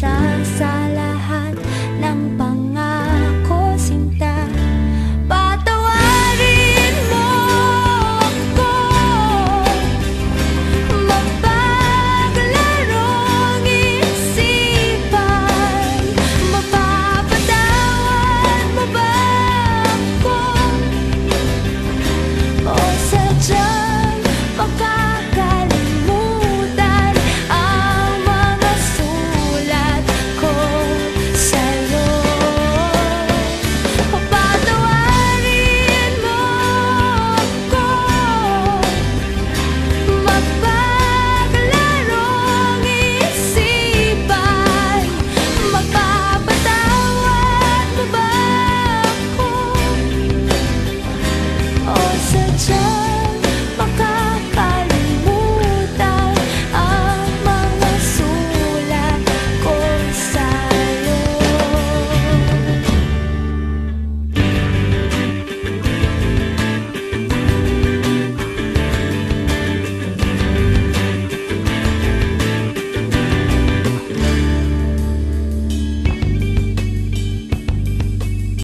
shine.